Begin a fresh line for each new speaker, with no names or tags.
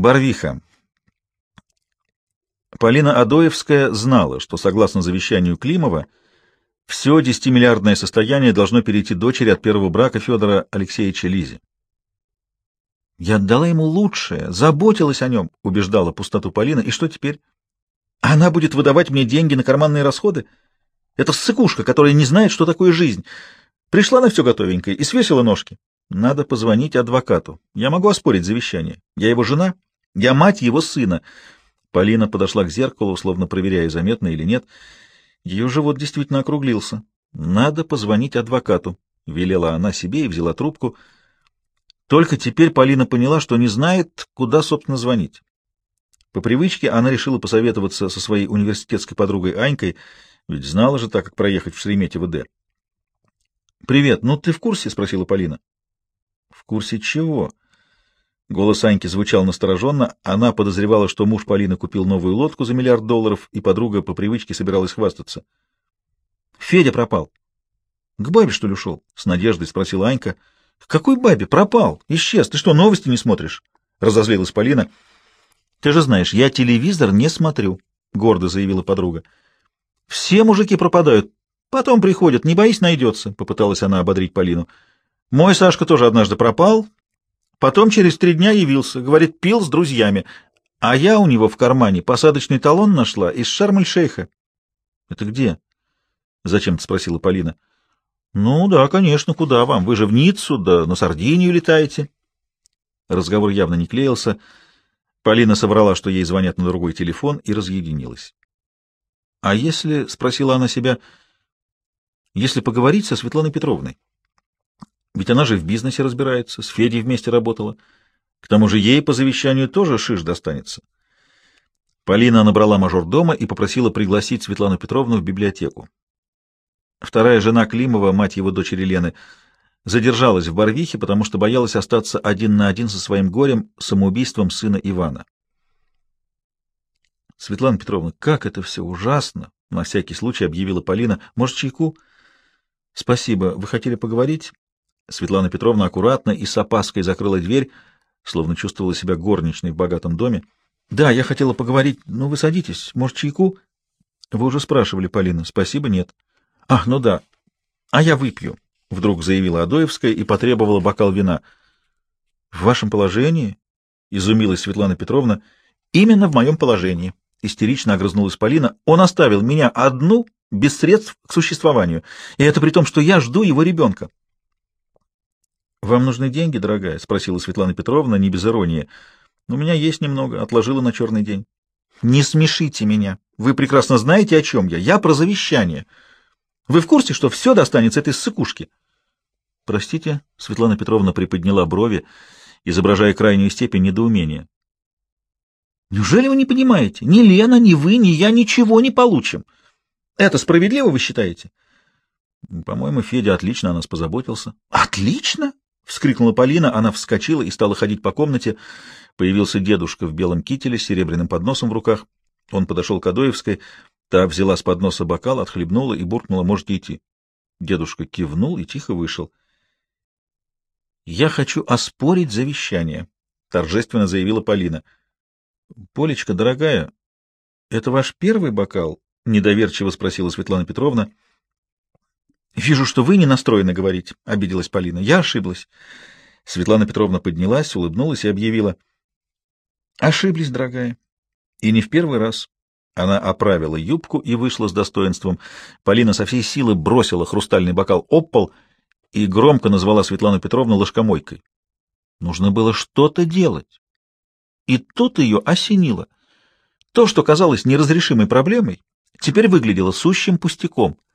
Барвиха. Полина Адоевская знала, что, согласно завещанию Климова, все десятимиллиардное состояние должно перейти дочери от первого брака Федора Алексеевича Лизе. «Я отдала ему лучшее, заботилась о нем», — убеждала пустоту Полина. «И что теперь? Она будет выдавать мне деньги на карманные расходы? Это ссыкушка, которая не знает, что такое жизнь. Пришла на все готовенькое и свесила ножки. Надо позвонить адвокату. Я могу оспорить завещание. Я его жена, я мать его сына». Полина подошла к зеркалу, словно проверяя, заметно или нет. Ее живот действительно округлился. «Надо позвонить адвокату», — велела она себе и взяла трубку — только теперь Полина поняла, что не знает, куда, собственно, звонить. По привычке она решила посоветоваться со своей университетской подругой Анькой, ведь знала же так, как проехать в Шереметьево-Д. «Привет, ну ты в курсе?» — спросила Полина. «В курсе чего?» Голос Аньки звучал настороженно. Она подозревала, что муж Полины купил новую лодку за миллиард долларов, и подруга по привычке собиралась хвастаться. «Федя пропал». «К бабе, что ли, ушел?» — с надеждой спросила Анька. —— Какой бабе? Пропал. Исчез. Ты что, новости не смотришь? — разозлилась Полина. — Ты же знаешь, я телевизор не смотрю, — гордо заявила подруга. — Все мужики пропадают. Потом приходят. Не боись, найдется, — попыталась она ободрить Полину. — Мой Сашка тоже однажды пропал. Потом через три дня явился. Говорит, пил с друзьями. А я у него в кармане посадочный талон нашла из Шарм-эль-Шейха. — Это где? — зачем-то спросила Полина. — ну да, конечно, куда вам? Вы же в Ниццу, да на Сардинию летаете. Разговор явно не клеился. Полина соврала, что ей звонят на другой телефон, и разъединилась. — А если, — спросила она себя, — если поговорить со Светланой Петровной? Ведь она же в бизнесе разбирается, с Федей вместе работала. К тому же ей по завещанию тоже шиш достанется. Полина набрала мажор дома и попросила пригласить Светлану Петровну в библиотеку. Вторая жена Климова, мать его дочери Лены, задержалась в Барвихе, потому что боялась остаться один на один со своим горем, самоубийством сына Ивана. Светлана Петровна, как это все ужасно! На всякий случай объявила Полина. Может, чайку? Спасибо. Вы хотели поговорить? Светлана Петровна аккуратно и с опаской закрыла дверь, словно чувствовала себя горничной в богатом доме. Да, я хотела поговорить. Ну, вы садитесь. Может, чайку? Вы уже спрашивали, Полина. Спасибо, нет. «Ах, ну да. А я выпью», — вдруг заявила Адоевская и потребовала бокал вина. «В вашем положении?» — изумилась Светлана Петровна. «Именно в моем положении», — истерично огрызнулась Полина. «Он оставил меня одну, без средств к существованию, и это при том, что я жду его ребенка». «Вам нужны деньги, дорогая?» — спросила Светлана Петровна, не без иронии. «У меня есть немного, отложила на черный день». «Не смешите меня. Вы прекрасно знаете, о чем я. Я про завещание». Вы в курсе, что все достанется этой ссыкушке? — Простите, — Светлана Петровна приподняла брови, изображая крайнюю степень недоумения. — Неужели вы не понимаете? Ни Лена, ни вы, ни я ничего не получим. Это справедливо, вы считаете? — По-моему, Федя отлично о нас позаботился. — Отлично? — вскрикнула Полина. Она вскочила и стала ходить по комнате. Появился дедушка в белом кителе с серебряным подносом в руках. Он подошел к Адоевской. Та взяла с подноса бокал, отхлебнула и буркнула, можете идти. Дедушка кивнул и тихо вышел. — Я хочу оспорить завещание, — торжественно заявила Полина. — Полечка, дорогая, это ваш первый бокал? — недоверчиво спросила Светлана Петровна. — Вижу, что вы не настроены говорить, — обиделась Полина. — Я ошиблась. Светлана Петровна поднялась, улыбнулась и объявила. — Ошиблись, дорогая. И не в первый раз. Она оправила юбку и вышла с достоинством. Полина со всей силы бросила хрустальный бокал об пол и громко назвала Светлану Петровну ложкомойкой. Нужно было что-то делать. И тут ее осенило. То, что казалось неразрешимой проблемой, теперь выглядело сущим пустяком —